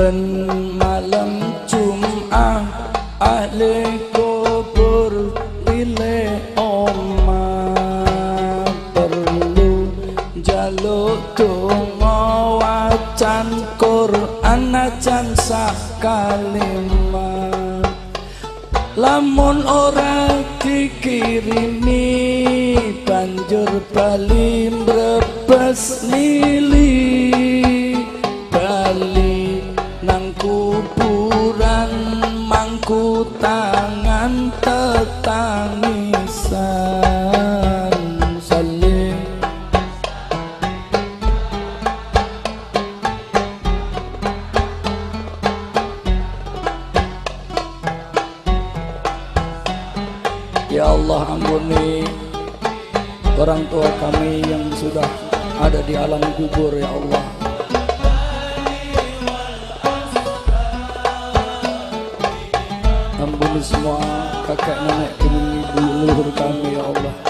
ben malam Jum'ah ahli kubur pilih oma perlu jaluk donga wacan Quran ajan sakalimat lamun ora dikirimi banjur bali mrebes nili Ya Allah ampuni orang tua kami yang sudah ada di alam kubur ya Allah. Ampuni semua kakek nenek ibu leluhur kami ya Allah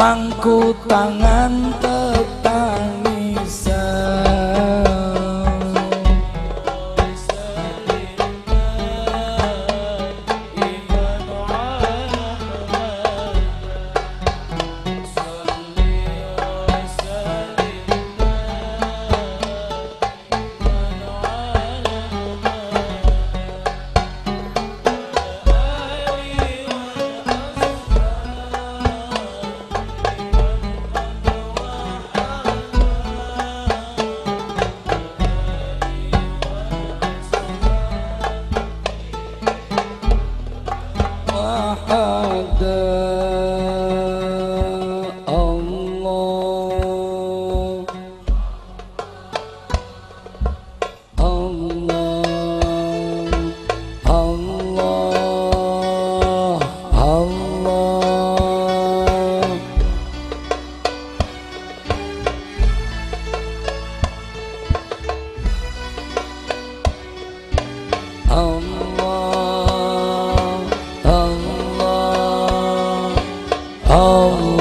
mangku tangan ada Allah Allah Allah